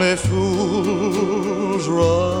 only fools rush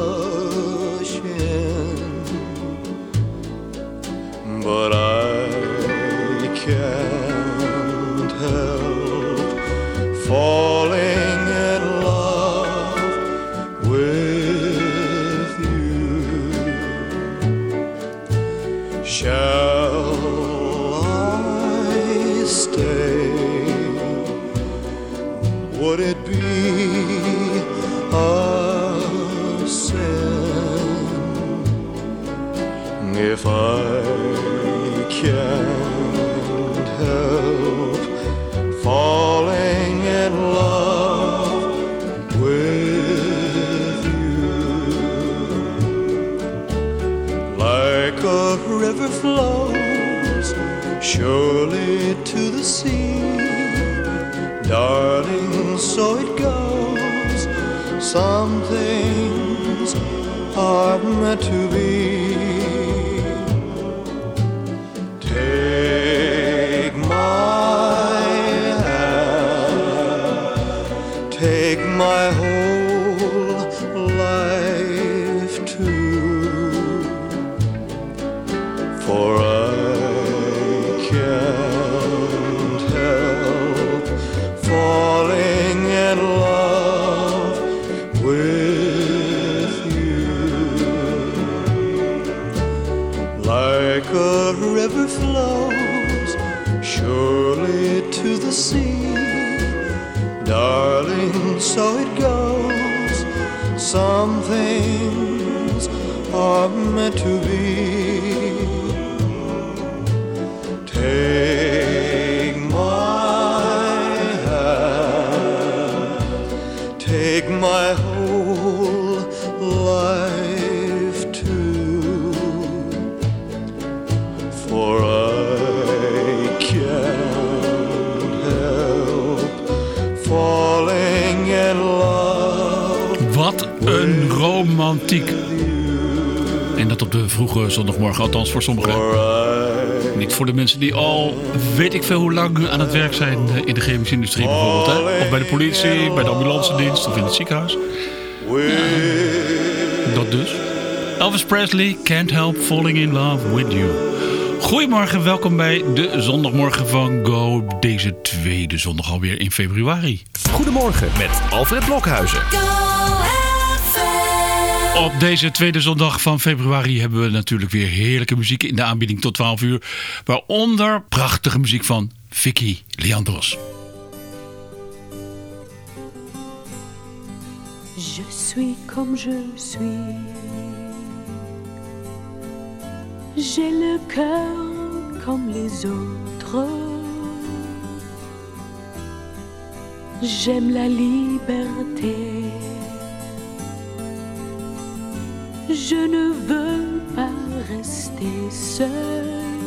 Like a river flows surely to the sea. Darling, so it goes. Some things are meant to be. Romantiek. En dat op de vroege zondagmorgen, althans voor sommigen. Niet voor de mensen die al weet ik veel hoe lang aan het werk zijn eh, in de chemische industrie bijvoorbeeld. Hè? Of bij de politie, bij de ambulance dienst of in het ziekenhuis. Dat dus. Elvis Presley, Can't Help Falling in Love With You. Goedemorgen, welkom bij de zondagmorgen van Go. Deze tweede zondag alweer in februari. Goedemorgen met Alfred Blokhuizen. Op deze tweede zondag van februari hebben we natuurlijk weer heerlijke muziek in de aanbieding tot 12 uur. Waaronder prachtige muziek van Vicky Leandros. Je suis comme je suis. J'ai le cœur comme les autres. J'aime la liberté. Je ne veux pas rester seul.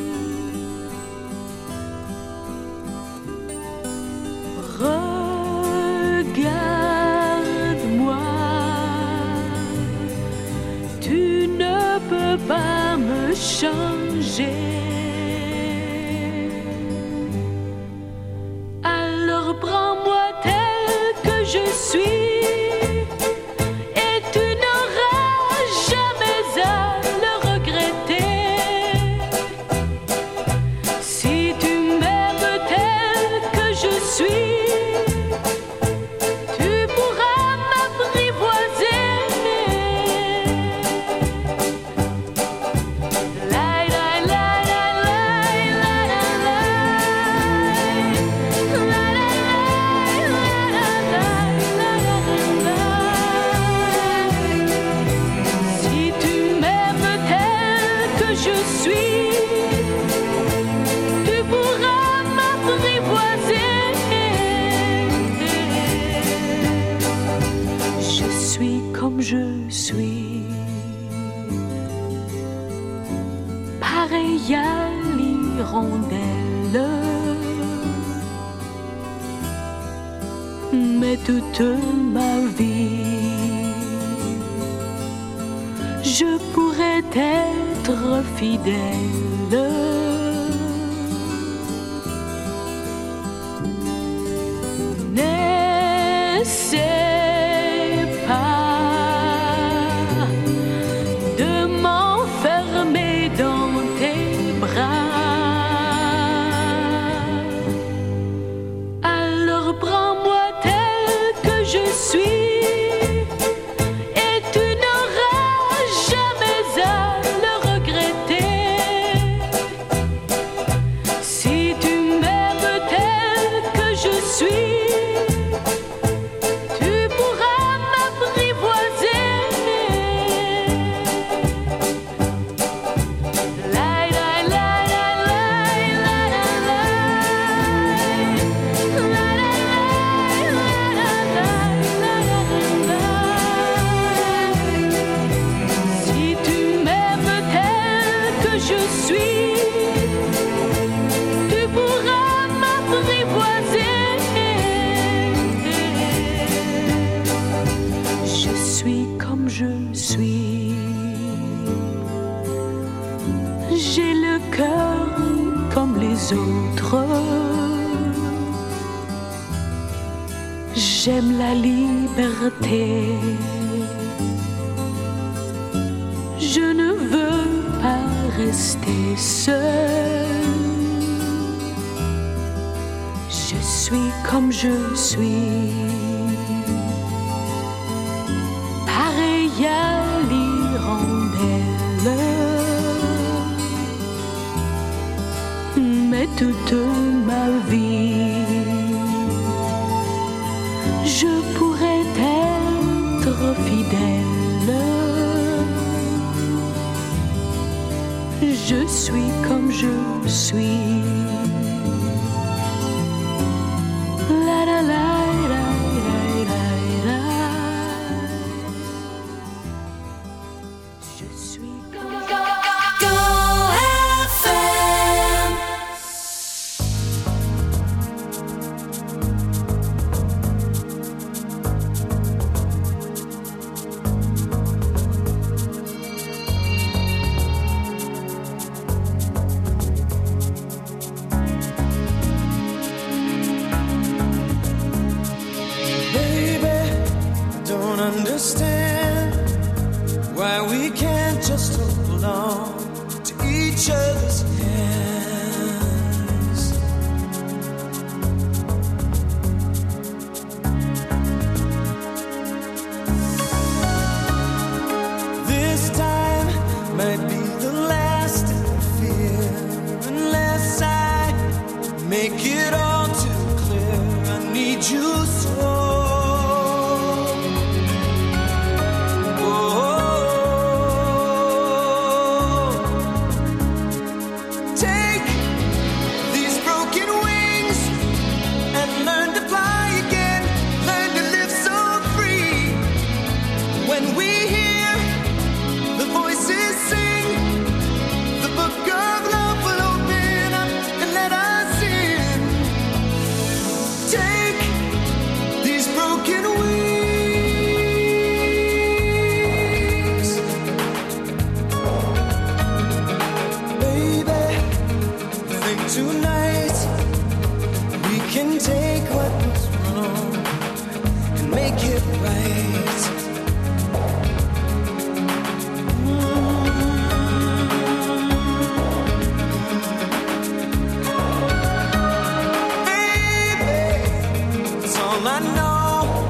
all I know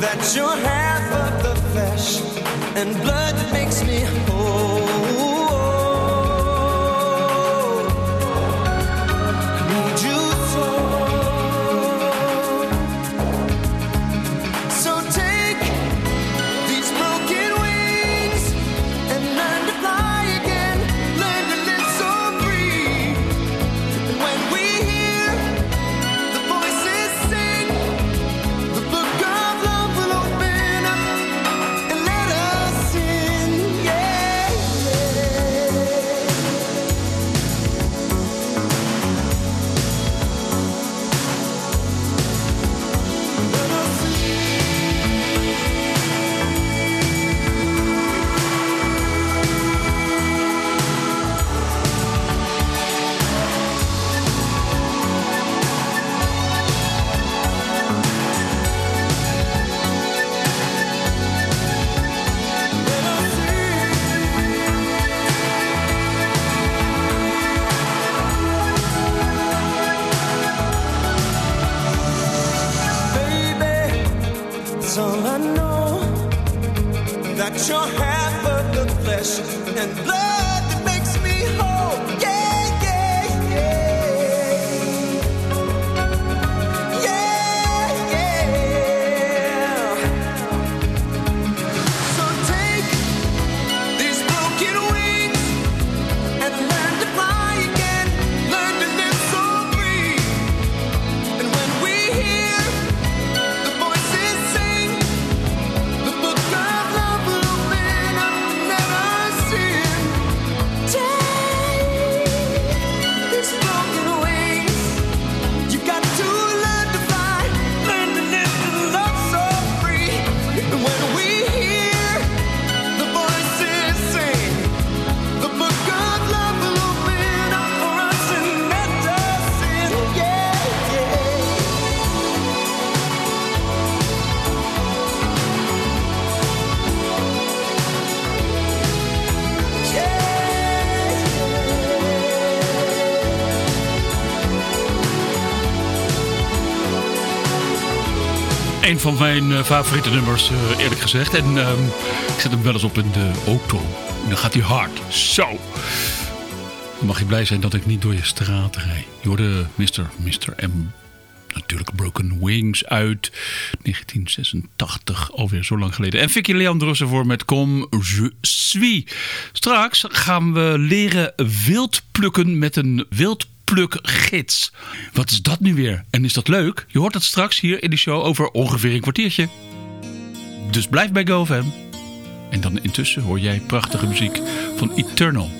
that you're half of the flesh and blood that makes me een van mijn eh, favoriete nummers, eh, eerlijk gezegd. En ehm, ik zet hem wel eens op in de auto. En dan gaat hij hard. Zo. Mag je blij zijn dat ik niet door je straat rijd. Je hoorde Mr. Mr. M. Natuurlijk Broken Wings uit 1986, alweer zo lang geleden. En Vicky Leandros ervoor met Kom je suis. Straks gaan we leren wild plukken met een wild pluk gids. Wat is dat nu weer? En is dat leuk? Je hoort het straks hier in de show over ongeveer een kwartiertje. Dus blijf bij GoFam. En dan intussen hoor jij prachtige muziek van Eternal.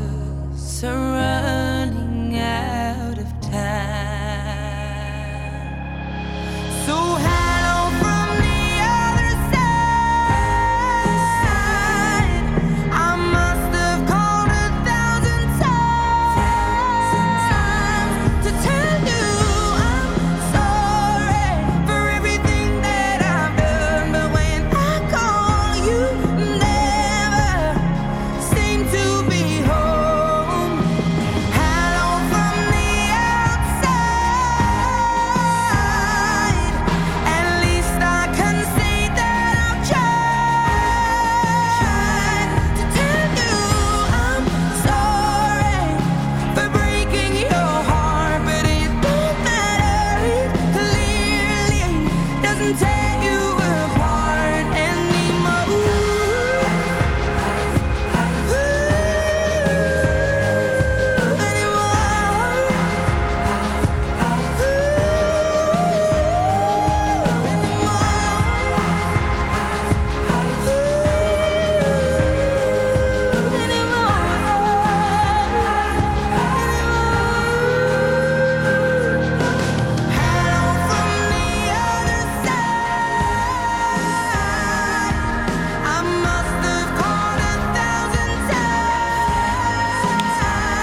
are running out of time. So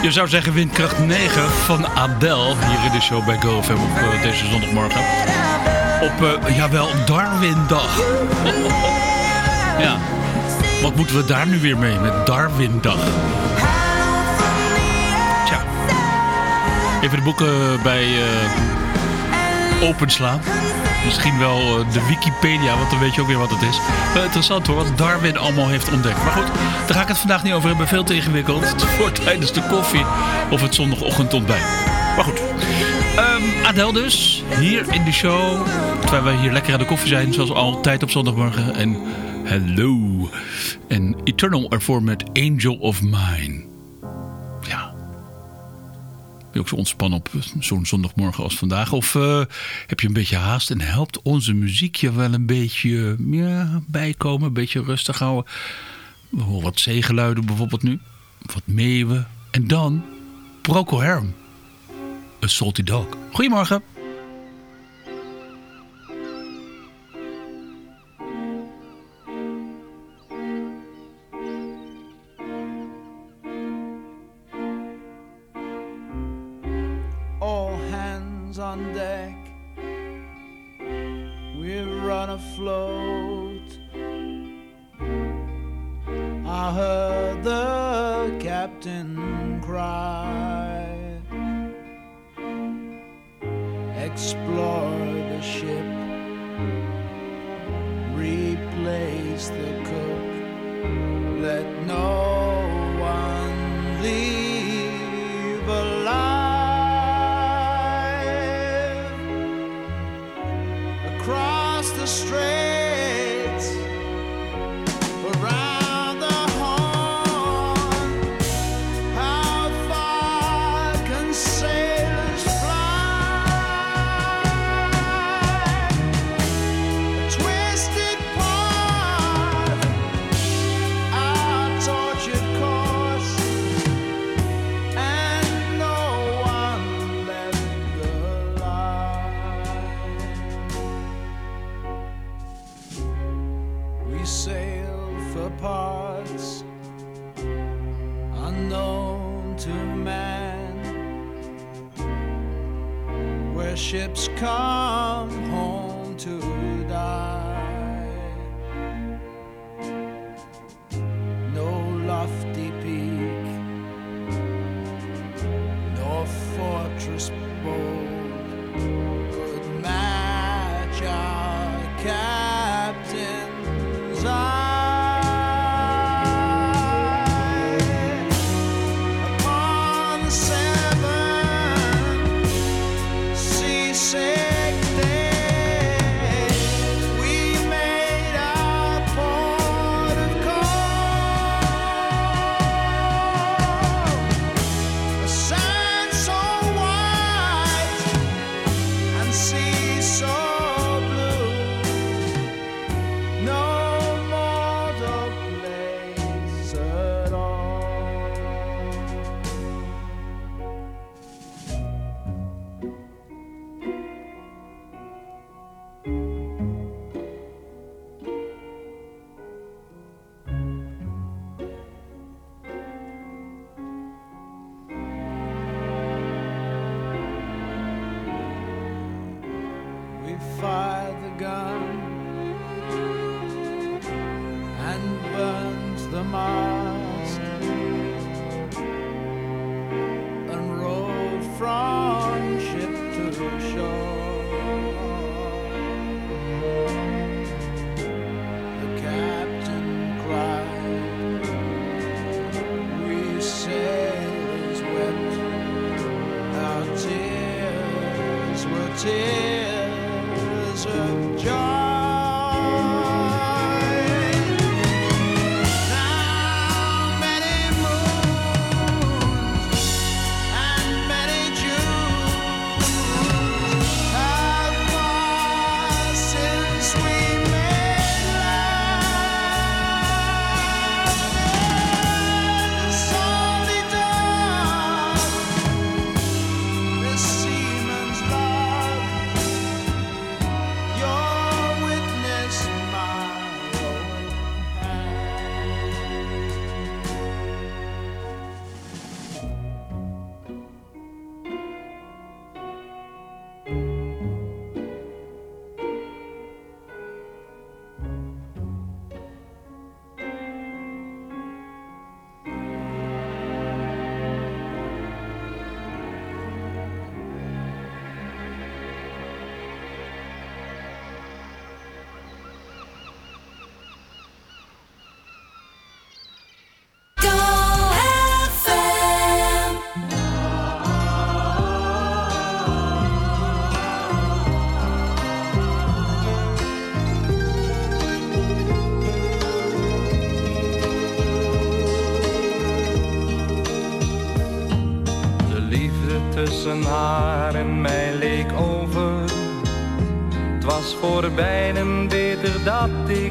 Je zou zeggen windkracht 9 van Adele. Hier in de show bij GoFM op eh, deze zondagmorgen. Op, eh, jawel, Darwindag. Ja, wat moeten we daar nu weer mee met Darwindag? Tja, even de boeken bij eh, openslaan. Misschien wel eh, de Wikipedia, want dan weet je ook weer wat het is. Wel interessant hoor, wat Darwin allemaal heeft ontdekt. Maar goed, daar ga ik het vandaag niet over hebben. Veel te ingewikkeld. Wordt tijdens de koffie of het zondagochtend ontbijt. Maar goed. Ehm Adel dus, hier in de show. Terwijl wij hier lekker aan de koffie zijn, zoals altijd op zondagmorgen. En hello. En Eternal ervoor met Angel of Mine. Ook zo ontspannen op zo'n zondagmorgen als vandaag? Of eh, heb je een beetje haast en helpt onze muziek je wel een beetje ja, bijkomen? Een beetje rustig houden? We horen wat zeegeluiden bijvoorbeeld nu. Wat meeuwen. En dan Procol Harum. A Salty Dog. Goedemorgen. explore the ship.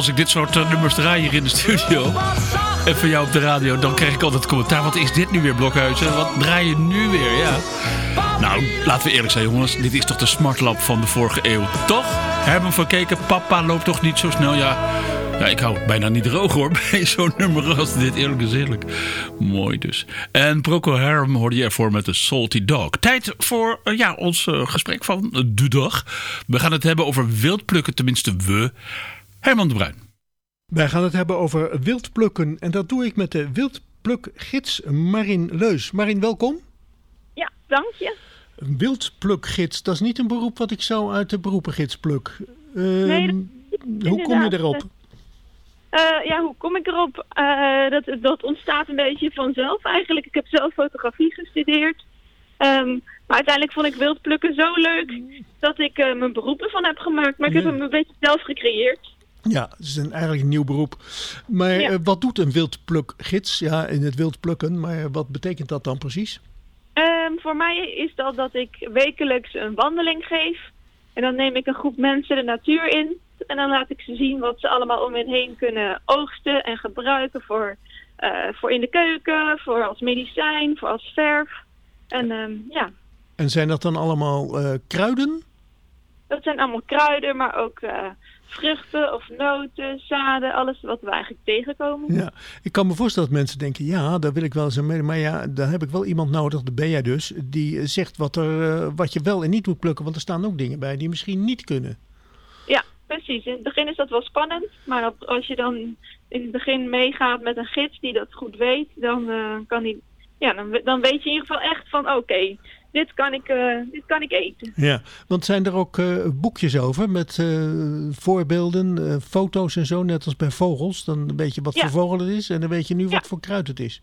Als ik dit soort eh, nummers draai hier in de studio en voor jou op de radio, dan krijg ik altijd commentaar. Wat is dit nu weer, Blokhuizen? Wat draai je nu weer? Ja. Nou, laten we eerlijk zijn, jongens. Dit is toch de smartlap van de vorige eeuw, toch? Herman van Keken, papa loopt toch niet zo snel? Ja, ja ik hou het bijna niet droog hoor, bij zo'n nummer als dit. Eerlijk eerlijk. Mooi dus. En Procol Harum hoorde je ervoor met de Salty Dog. Tijd voor eh, ja, ons eh, gesprek van de dag. We gaan het hebben over wildplukken, tenminste we. Herman de Bruin. Wij gaan het hebben over wildplukken en dat doe ik met de wildplukgids Marin Leus. Marin, welkom. Ja, dank je. Een wildplukgids, dat is niet een beroep wat ik zo uit de beroepengids pluk. Ehm, Nee, hoe kom je erop? Eh, ja, hoe kom ik erop? Eh, dat, dat ontstaat een beetje vanzelf eigenlijk. Ik heb zelf fotografie gestudeerd. Ehm, maar uiteindelijk vond ik wildplukken zo leuk dat ik eh, mijn beroep ervan heb gemaakt. Maar ik heb hem een beetje zelf gecreëerd. Ja, het is een, eigenlijk een nieuw beroep. Maar Ja. eh, wat doet een wildplukgids? Ja, in het wild plukken, maar wat betekent dat dan precies? Ehm, voor mij is dat dat ik wekelijks een wandeling geef. En dan neem ik een groep mensen de natuur in. En dan laat ik ze zien wat ze allemaal om hen heen kunnen oogsten en gebruiken voor, eh, voor in de keuken, voor als medicijn, voor als verf. En ehm, ja, En zijn dat dan allemaal eh, kruiden? dat zijn allemaal kruiden, maar ook eh, vruchten of noten, zaden, alles wat we eigenlijk tegenkomen. Ja, ik kan me voorstellen dat mensen denken, ja, daar wil ik wel eens aan mee. Maar ja, daar heb ik wel iemand nodig, dat ben jij dus, die zegt wat, er, eh, wat je wel en niet moet plukken. Want er staan ook dingen bij die misschien niet kunnen. Ja, precies. In het begin is dat wel spannend. Maar als je dan in het begin meegaat met een gids die dat goed weet, dan, eh, kan die, ja, dan, dan weet je in ieder geval echt van oké, dit, kan ik, eh, dit kan ik eten. Ja, want zijn er ook eh, boekjes over met eh, voorbeelden, foto's en zo, net als bij vogels? Dan weet je wat Ja. voor vogel het is en dan weet je nu Ja. wat voor kruid het is.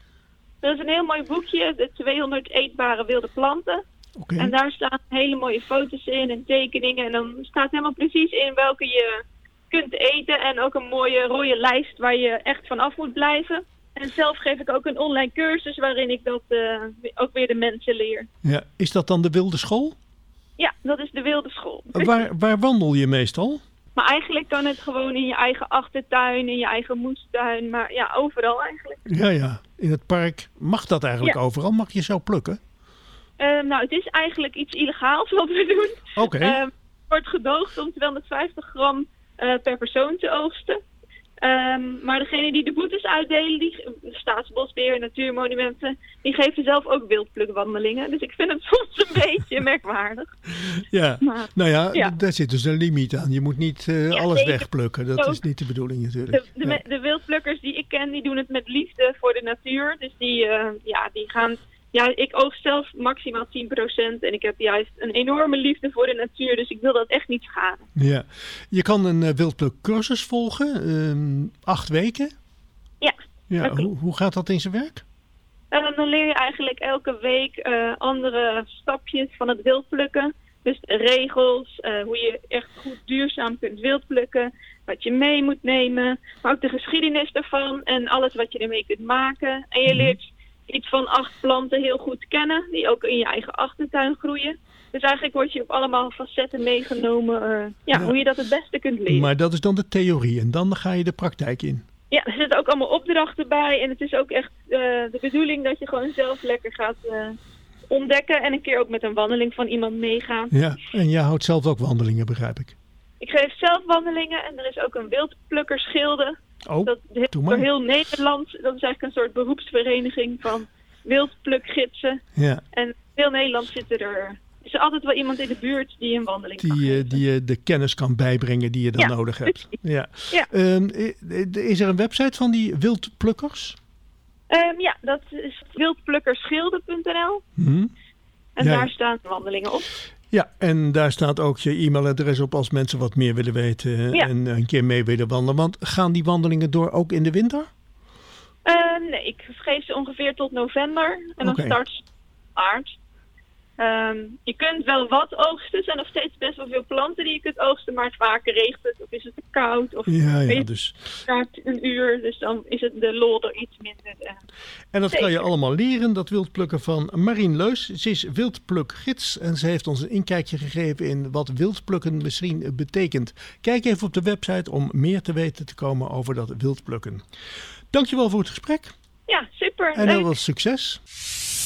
Dat is een heel mooi boekje, de 200 eetbare wilde planten. Oké. En daar staan hele mooie foto's in en tekeningen. En dan staat helemaal precies in welke je kunt eten. En ook een mooie rode lijst waar je echt van af moet blijven. En zelf geef ik ook een online cursus waarin ik dat eh, ook weer de mensen leer. Ja, is dat dan de wilde school? Ja, dat is de wilde school. Waar, waar wandel je meestal? Maar eigenlijk kan het gewoon in je eigen achtertuin, in je eigen moestuin. Maar ja, overal eigenlijk. Ja, ja. In het park mag dat eigenlijk Ja. overal. Mag je zo plukken? Eh, nou, het is eigenlijk iets illegaals wat we doen. Oké. Eh, het wordt gedoogd om 250 gram eh, per persoon te oogsten. Ehm, maar degene die de boetes uitdelen, die, Staatsbosbeheer, Natuurmonumenten, die geven zelf ook wildplukwandelingen. Dus ik vind het soms een beetje merkwaardig. Ja, Maar- nou ja, daar zit dus een limiet aan. Je moet niet eh, Ja, alles zeker. wegplukken. Dat Ook. is niet de bedoeling natuurlijk. De, de wildplukkers die ik ken, die doen het met liefde voor de natuur. Dus die, eh, ja, die gaan... Ja, ik oogst zelf maximaal 10% en ik heb juist een enorme liefde voor de natuur. Dus ik wil dat echt niet schaden. Ja. Je kan een uh, wildplukcursus volgen, ehm, acht weken. Ja, Ja, hoe, hoe gaat dat in zijn werk? En dan leer je eigenlijk elke week eh, andere stapjes van het wildplukken. Dus regels, eh, hoe je echt goed duurzaam kunt wildplukken. Wat je mee moet nemen. Maar ook de geschiedenis ervan en alles wat je ermee kunt maken. En je leert iets van acht planten heel goed kennen. Die ook in je eigen achtertuin groeien. Dus eigenlijk word je op allemaal facetten meegenomen. eh, ja, Ja. hoe je dat het beste kunt leren. Maar dat is dan de theorie en dan ga je de praktijk in. Ja, er zitten ook allemaal opdrachten bij. En het is ook echt eh, de bedoeling dat je gewoon zelf lekker gaat eh, ontdekken. En een keer ook met een wandeling van iemand meegaan. Ja, en jij houdt zelf ook wandelingen, begrijp ik. Ik geef zelf wandelingen en er is ook een wildplukkersgilde. Oh, dat door heel Nederland. Dat is eigenlijk een soort beroepsvereniging van wildplukgidsen. Ja, En heel Nederland zitten er. Is er altijd wel iemand in de buurt die een wandeling kan die, eh, geven. die je de kennis kan bijbrengen die je dan Ja, nodig hebt. Ja. Ja. Ehm, i- is er een website van die wildplukkers? Ehm, ja, dat is wildplukkerschilden.nl. Hm? En Ja, daar staan wandelingen op. Ja, en daar staat ook je e-mailadres op als mensen wat meer willen weten Ja. en een keer mee willen wandelen. Want gaan die wandelingen door ook in de winter? Eh, nee, ik geef ze ongeveer tot november. En dan start maart. Ehm, je kunt wel wat oogsten. Er zijn nog steeds best wel veel planten die je kunt oogsten. Maar vaker regent het of is het te koud. Of Ja, ja, dus. het staat een uur. Dus dan is het de lol er iets minder. eh. En dat kan je allemaal leren, dat wildplukken van Marien Leus. Ze is wildplukgids en ze heeft ons een inkijkje gegeven in wat wildplukken misschien betekent. Kijk even op de website om meer te weten te komen over dat wildplukken. Dankjewel voor het gesprek Ja, super. en heel veel succes.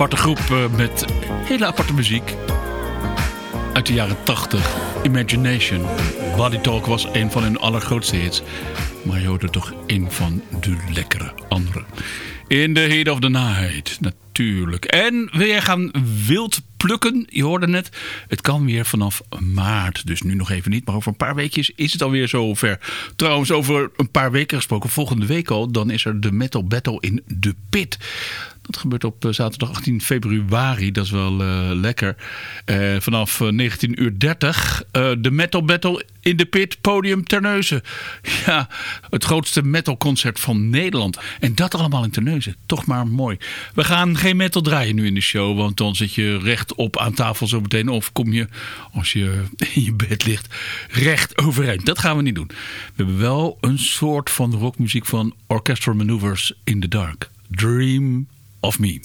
Aparte groep eh, met hele aparte muziek. Uit de jaren 80. Imagination. Body Talk was een van hun allergrootste hits. Maar je hoorde toch een van de lekkere andere. In the Heat of the Night. Natuurlijk. En wil jij gaan wild plukken? Je hoorde net. Het kan weer vanaf maart. Dus nu nog even niet. Maar over een paar weekjes is het alweer zover. Trouwens, over een paar weken gesproken. Volgende week al. Dan is er de Metal Battle in de Pit. Dat gebeurt op eh, zaterdag 18 februari. Dat is wel eh, lekker. Eh, vanaf eh, 19.30 uur 30. eh, de Metal Battle in de Pit. Podium Terneuzen. Ja, het grootste metalconcert van Nederland. En dat allemaal in Terneuzen. Toch maar mooi. We gaan geen metal draaien nu in de show. Want dan zit je rechtop aan tafel zo meteen. Of kom je, als je in je bed ligt, recht overeind. Dat gaan we niet doen. We hebben wel een soort van rockmuziek van Orchestral Maneuvers in the Dark. Dream of Me.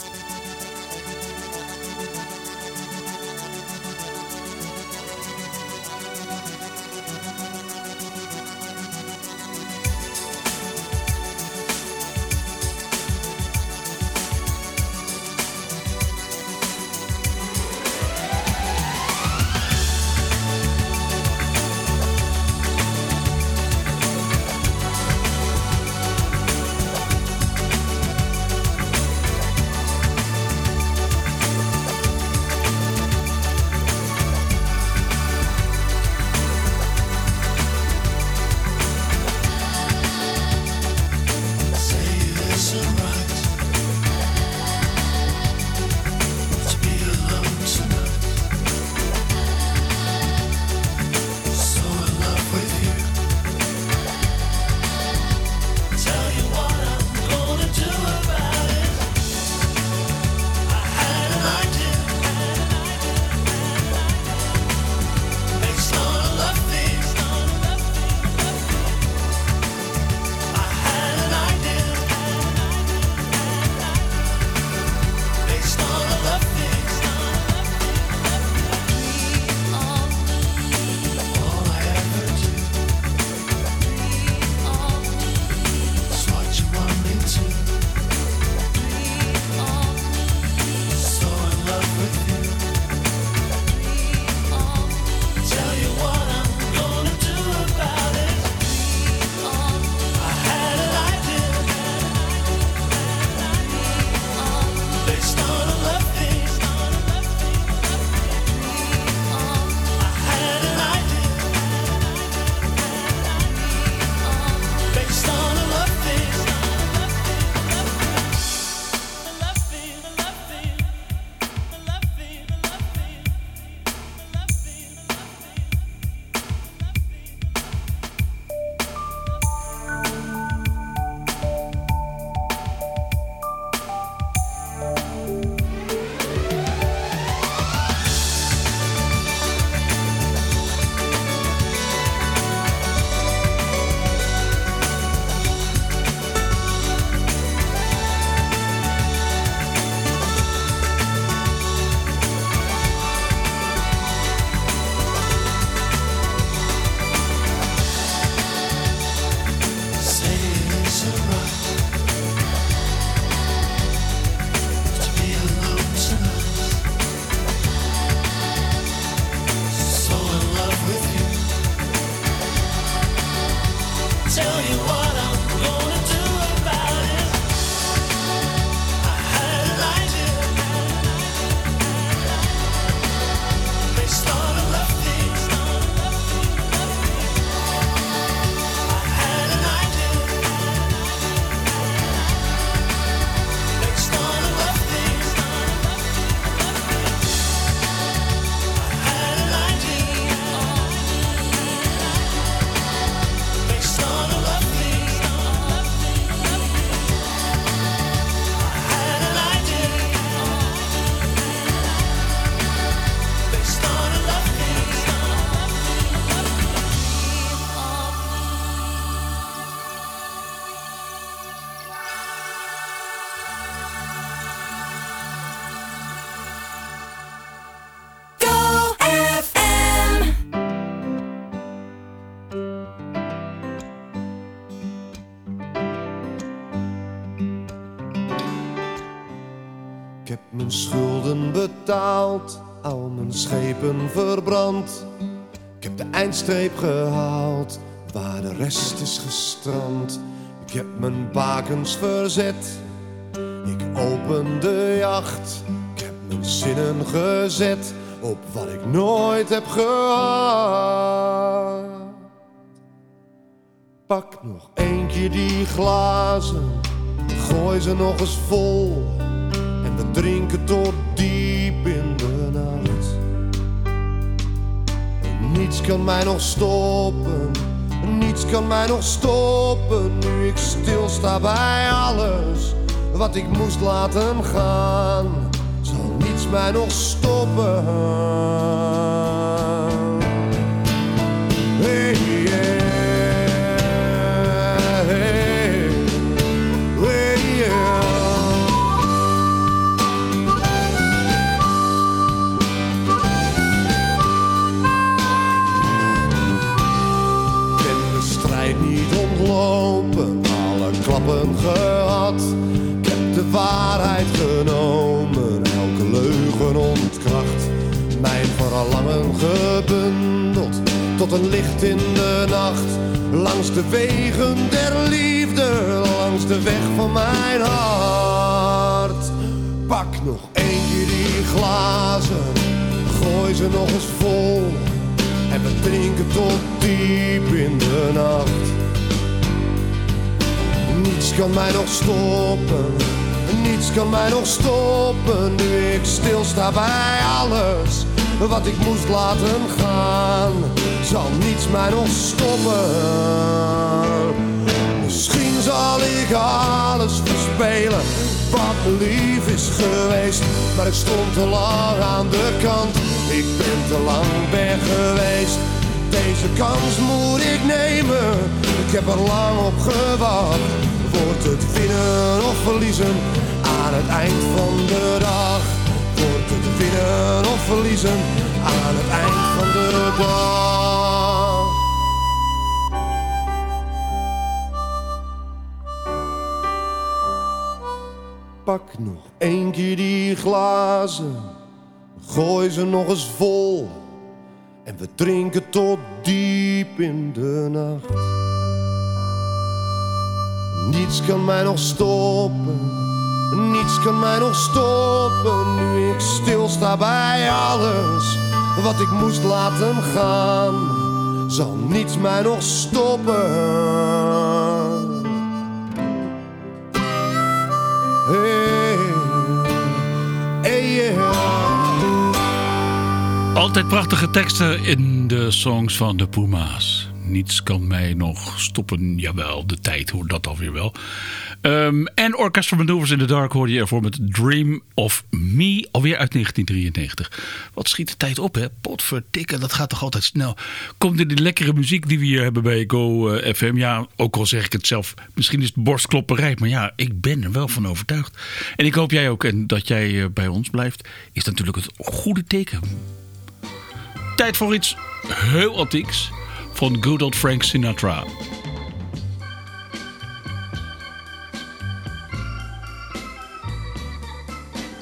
Verbrand. Ik heb de eindstreep gehaald, waar de rest is gestrand. Ik heb mijn bakens verzet, ik open de jacht. Ik heb mijn zinnen gezet op wat ik nooit heb gehad. Pak nog keer die glazen, gooi ze nog eens vol. drinken tot diep Niets kan mij nog stoppen, niets kan mij nog stoppen. Nu ik stilsta bij alles wat ik moest laten gaan, zal niets mij nog stoppen. Waarheid genomen, elke leugen ontkracht. Mijn verlangen gebundeld tot een licht in de nacht. Langs de wegen der liefde, langs de weg van mijn hart. Pak nog keer die glazen, gooi ze nog eens vol. En we drinken tot diep in de nacht. Niets kan mij nog stoppen, niets kan mij nog stoppen. Nu ik stilsta bij alles wat ik moest laten gaan, zal niets mij nog stoppen. Misschien zal ik alles verspelen wat lief is geweest. Maar ik stond te lang aan de kant, ik ben te lang weg geweest. Deze kans moet ik nemen, ik heb er lang op gewacht. Wordt het winnen of verliezen het eind van de dag? Wordt het winnen of verliezen aan het eind van de dag? Pak nog één keer die glazen, gooi ze nog eens vol. En we drinken tot diep in de nacht. Niets kan mij nog stoppen, niets kan mij nog stoppen. Nu ik stilsta bij alles wat ik moest laten gaan, zal niets mij nog stoppen. Hey, hey. Altijd prachtige teksten in de songs van de Puma's. Niets kan mij nog stoppen. Jawel, de tijd hoort dat alweer wel. Ehm, en Orchestra Maneuvers in the Dark hoorde je ervoor met Dream of Me. Alweer uit 1993. Wat schiet de tijd op, hè? Potverdikke, dat gaat toch altijd snel. Komt in die lekkere muziek die we hier hebben bij Go eh, FM. Ja, ook al zeg ik het zelf. Misschien is het borstklopperij. Maar ja, ik ben er wel van overtuigd. En ik hoop jij ook. En dat jij eh, bij ons blijft. Is natuurlijk het goede teken. Tijd voor iets heel antieks. Van good old Frank Sinatra.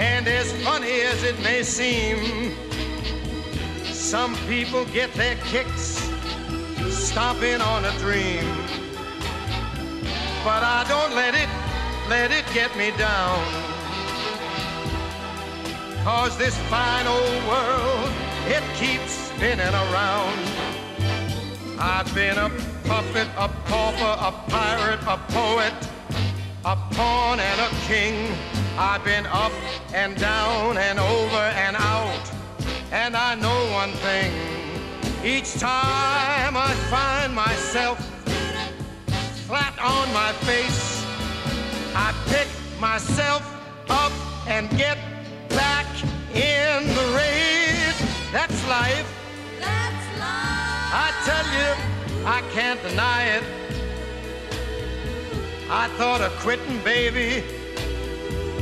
And as funny as it may seem, some people get their kicks stomping on a dream. But I don't let it, let it get me down. Cause this fine old world, it keeps spinning around. I've been a puppet, a pauper, a pirate, a poet, a pawn and a king. I've been up and down and over and out. And I know one thing. Each time I find myself flat on my face, I pick myself up and get back in the race. That's life. That's life. I tell you, I can't deny it. I thought of quitting, baby,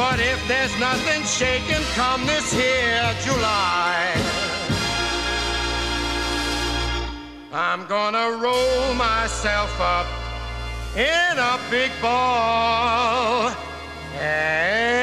But if there's nothing shaking come this here July, I'm gonna roll myself up in a big ball. And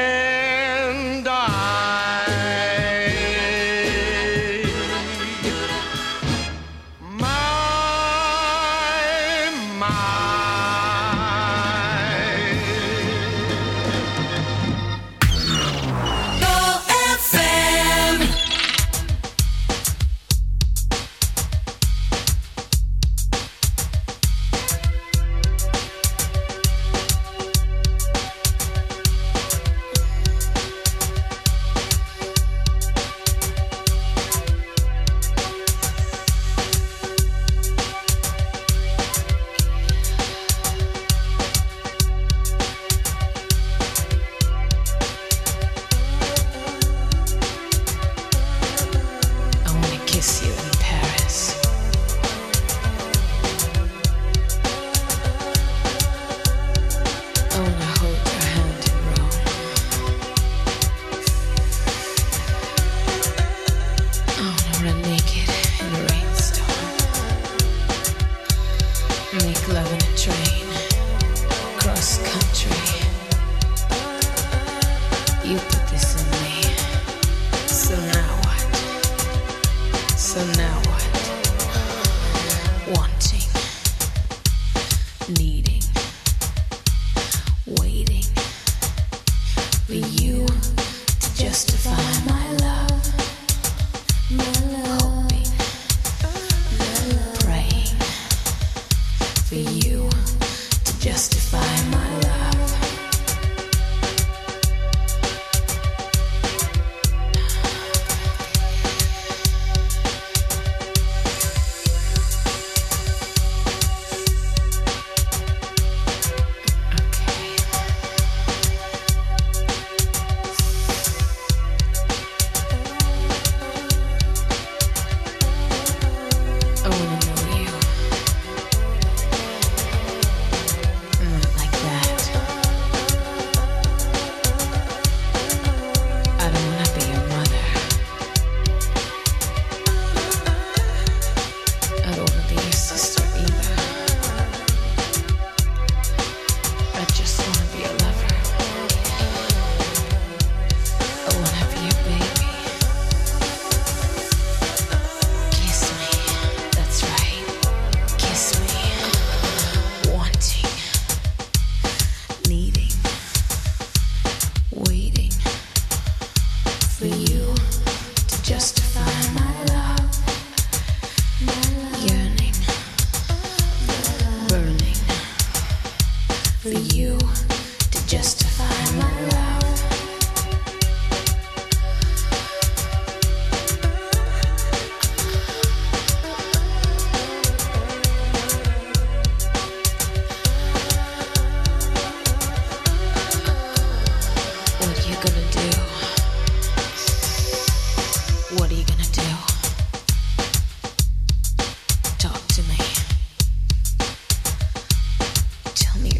My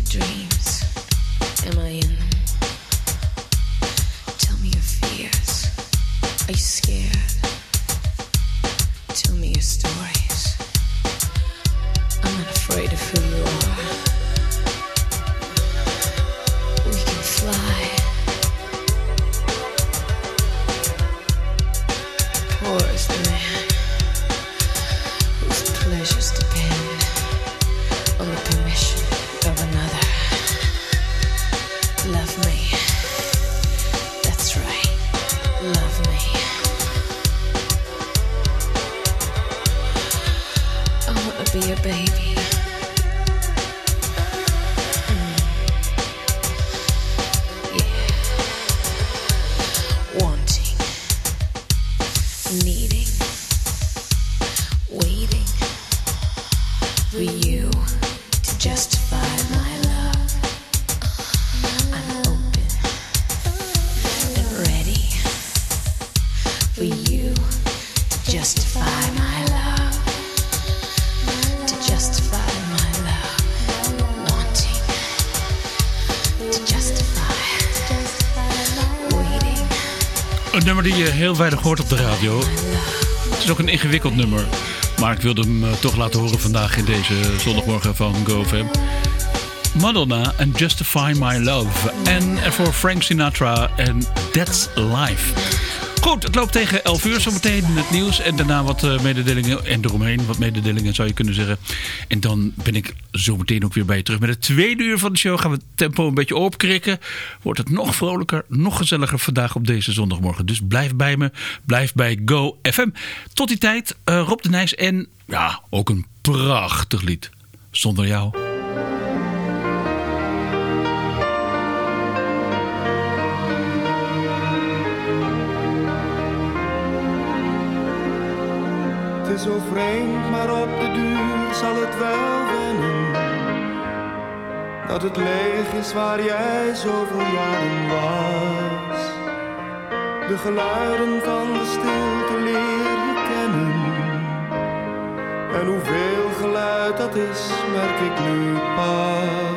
dream. Die je heel weinig hoort op de radio. Het is ook een ingewikkeld nummer. Maar ik wilde hem eh, toch laten horen vandaag in deze zondagmorgen van GoFam. Madonna en Justify My Love. En ervoor Frank Sinatra en That's Life. Goed, het loopt tegen 11 uur zometeen het nieuws. En daarna wat eh, mededelingen. En eromheen wat mededelingen zou je kunnen zeggen. En dan ben ik zometeen ook weer bij je terug. Met het tweede uur van de show gaan we het tempo een beetje opkrikken. Wordt het nog vrolijker, nog gezelliger vandaag op deze zondagmorgen. Dus blijf bij me. Blijf bij Go FM. Tot die tijd, eh, Rob de Nijs en ja, ook een prachtig lied. Zonder jou. Het is zo vreemd, maar op de duur zal het wel wennen. Dat het leeg is waar jij zoveel jaren was. De geluiden van de stilte leer je kennen. En hoeveel geluid dat is, merk ik nu pas.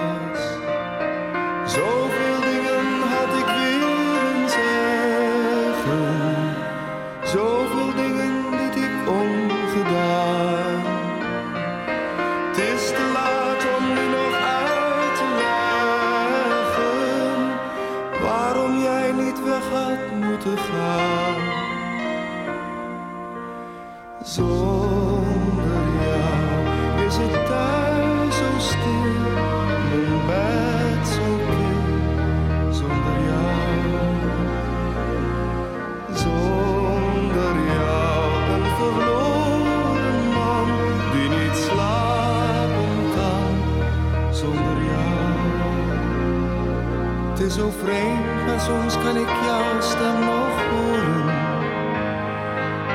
Soms kan ik jouw stem nog horen.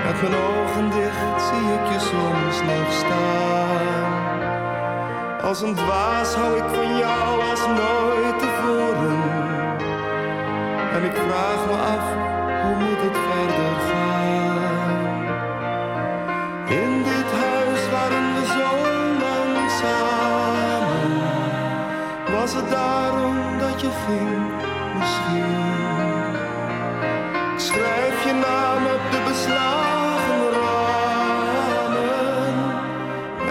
Met mijn ogen dicht zie ik je soms nog staan. Als een dwaas hou ik van jou als nooit tevoren. En ik vraag me af, hoe moet het verder gaan? In dit huis waren we zo lang samen. Was het daarom dat je ging, schrijf je naam op de beslagen ramen.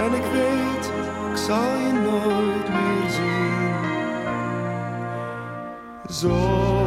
En ik weet, ik zal je nooit meer zien. Jou